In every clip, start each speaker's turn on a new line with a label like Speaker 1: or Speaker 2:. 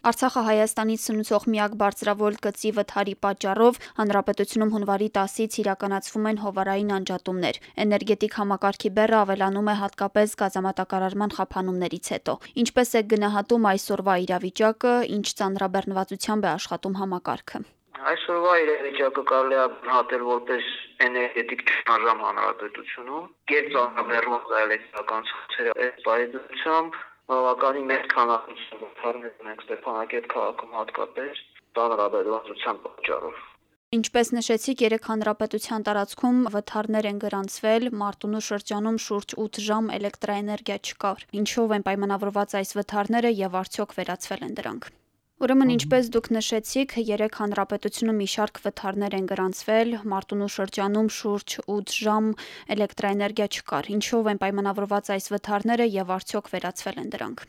Speaker 1: Արցախը Հայաստանից սնուցող միակ բարձրավոլտ գծի վթարի պատճառով հանրապետությունում հունվարի 10-ից իրականացվում են հովարային անջատումներ։ Էներգետիկ համակարգի բեռը ավելանում է հատկապես գազամատակարարման խափանումներից հետո։ Ինչպես է գնահատում այսօրվա իրավիճակը, ինչ ծանրաբեռնվածությամբ է աշխատում համակարգը։
Speaker 2: Այսօրվա իրավիճակը կարելի է գնահատել որպես էներգետիկ ճգնաժամ հանրապետությունում։ Կերպ ծանրաբեռնված էլեկտրական ցանցերը այս բարեդրությամբ բավականին մեծ քանակությամբ վթարներ ունենք Ստեփանակերտ քաղաքում հատկապես ծանրաբեռնվածության պատճառով։
Speaker 1: Ինչպես նշեցիք, երեք հանրապետության տարածքում վթարներ են գրանցվել, Մարտունու շրջանում շուրջ 8 ժամ էլեկտրաէներգիա չկար։ Ինչով են պայմանավորված այս վթարները եւ արդյոք վերացվել են դրանք։ Ուրեմն ինչպես դուք նշեցիք, երեք հանրապետությունում մի շարք վթարներ են գրանցվել, Մարտունու շրջանում շուրջ 8 ժամ էլեկտրաէներգիա չկար։ Ինչով են պայմանավորված այս վթարները եւ արդյոք վերացվել են դրանք։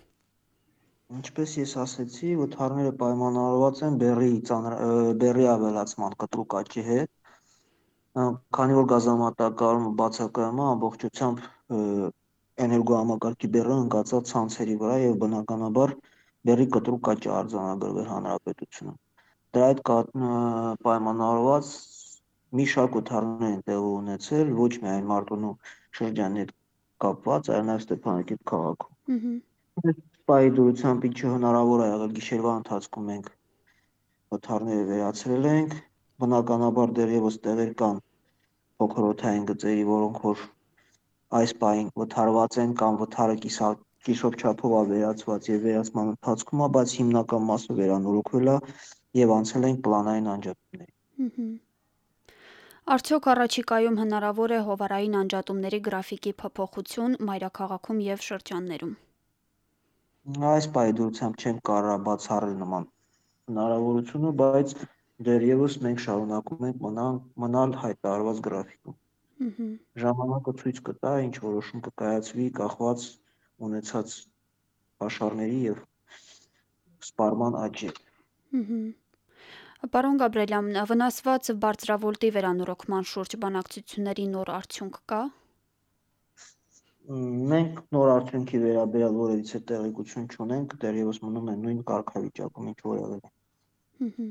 Speaker 3: Ինչպես ես ասացի, վթարները պայմանավորված են բերի ծանր բերի ավելացման կտրուկ աճի հետ, քանի որ գազամատակարարումը բացակայում է ամբողջությամբ էներգոհամակարգի բեռը ընկածած ցանցերի վրա եւ բնականաբար բերի կտրուկ աճ է արձանագրվել հանրապետությունում։ Դրա հետ պայմանավորված մի շարք օթարներ են տեղի ունեցել ոչ միայն Մարտունու շրջանի հետ կապված, այլ նաև Ստեփանակերտ քաղաքում։ Այս դուրությամբ ինչը հնարավոր է եղել գիշերվա ընթացքում մենք օթարները վերացրել ենք, բնականաբար դեռևս տեղեր կան փոքր օթային գծերի, որոնք որ այս պահին վթարված են կամ վթարը կիսա կիսով չափով է վերացված եւ վերացման ընթացքում է, բայց հիմնական մասը վերանորոգվել է եւ անցել ենք պլանային անջատումների։
Speaker 1: Արդյոք առաջիկայում հնարավոր է հովարային անջատումների գրաֆիկի փոփոխություն մայրաքաղաքում եւ շրջաններում։
Speaker 3: Այս պայդուրությամբ չեմ կարող բացառել նման հնարավորությունը, բայց դեռևս մենք շարունակում ենք մնալ մնալ հայտարարված գրաֆիկում։ Ժամանակը ցույց կտա, ինչ որոշում կկայացվի կախված ունեցած pašարների եւ սպառման աճի։
Speaker 1: Պարոն Գաբրելյան, վնասված բարձրավոլտի վերանորոգման շուրջ բանակցությունների նոր արդյունք կա։
Speaker 3: Մենք նոր արդյունքի վերաբերյալ որևիցե տեղեկություն չունենք, դեռևս մնում է նույն կարգավիճակում, ինչ որ եղել է։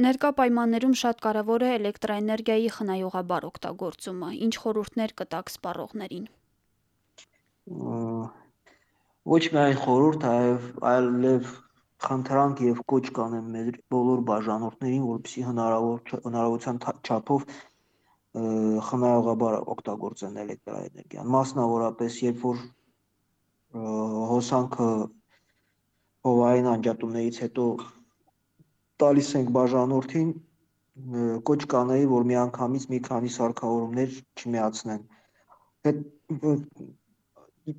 Speaker 1: Ներկա պայմաններում շատ կարևոր է էլեկտրաէներգիայի խնայողաբար օգտագործումը։ Ինչ խորհուրդներ կտաք սպառողներին
Speaker 3: ոչ միայն խորհուրդ, այլ այլև խնդրանք եւ կոչ կանեմ մեր բոլոր բաժանորդներին, որպեսզի հնարավոր հնարավորության չափով խնայողաբար օգտագործեն էլեկտրաէներգիան։ Մասնավորապես, երբ որ հոսանքը հովային անջատումներից հետո տալիս ենք բաժանորդին, կոչ կանեի, որ միանգամից մի քանի սարքավորումներ չմիացնեն։ Հետ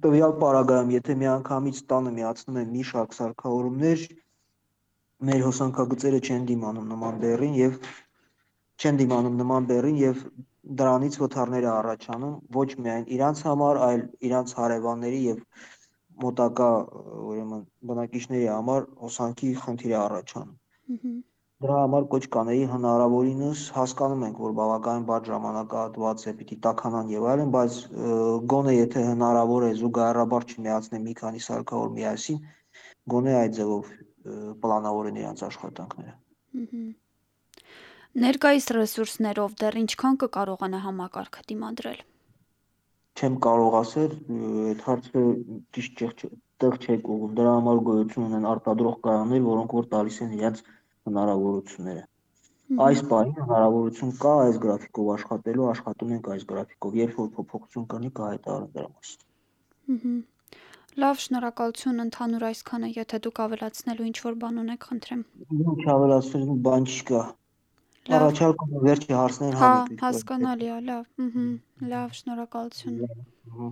Speaker 3: տվյալ պարագայում, եթե միանգամից տանը միացնում են մի շարք սարքավորումներ, մեր հոսանքագծերը չեն դիմանում նման բեռին եւ չեն դիմանում նման բեռին եւ դրանից վթարներ է առաջանում ոչ միայն իրանց համար, այլ իրանց հարևանների եւ մոտակա ուրեմն բնակիչների համար հոսանքի խնդիր է առաջանում։ Դրա համար կոչ կանեի հնարավորինս հասկանում ենք, որ բավականին բաց ժամանակահատված է, պիտի տականան եւ այլն, բայց գոնե եթե հնարավոր է զուգահեռաբար չմիացնել մի քանի սարքավոր միասին, գոնե այդ ձևով պլանավորեն իրենց աշխատանքները։
Speaker 1: Ներկայիս ռեսուրսներով դեռ ինչքան կկարողանա համակարգը դիմադրել։
Speaker 3: Չեմ կարող ասել, այդ հարցը ճիշտ տեղ չեք ուղում։ Դրա համար գոյություն ունեն արտադրող կայաններ, որոնք որ տալիս են իրենց հնարավորությունները։ Այս պահին հնարավորություն կա այս գրաֆիկով աշխատելու, աշխատում ենք այս գրաֆիկով։ Երբ որ փոփոխություն կլինի, կհայտարարենք դրա մասին։
Speaker 1: Լավ, շնորհակալություն ընդհանուր այսքանը, եթե դուք ավելացնելու ինչ որ բան ունեք, խնդրեմ։
Speaker 3: Ինչ ավելացնելու բան չկա։ Առաջարկում վերջի հարցներ
Speaker 1: հա, հասկանալի է, լավ։ Լավ, շնորհակալություն։
Speaker 3: Հա,